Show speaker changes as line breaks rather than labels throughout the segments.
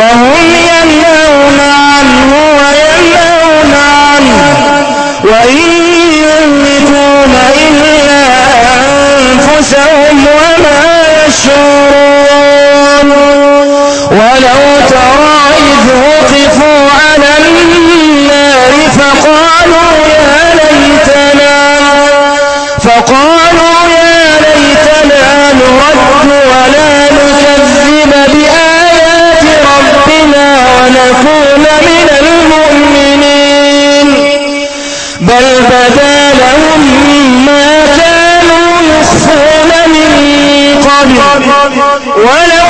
وهم ينهون عنه وينهون عنه. وإن يملكون إلا أنفسهم وما يشعرون. ولو ترى إذ وقفوا بل بدا لهم ما كانوا يخفون من قبل. ولو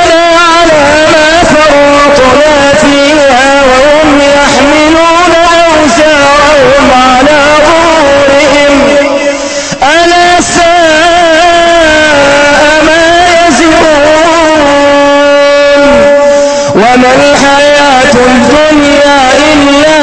وما الحياة الدنيا إلا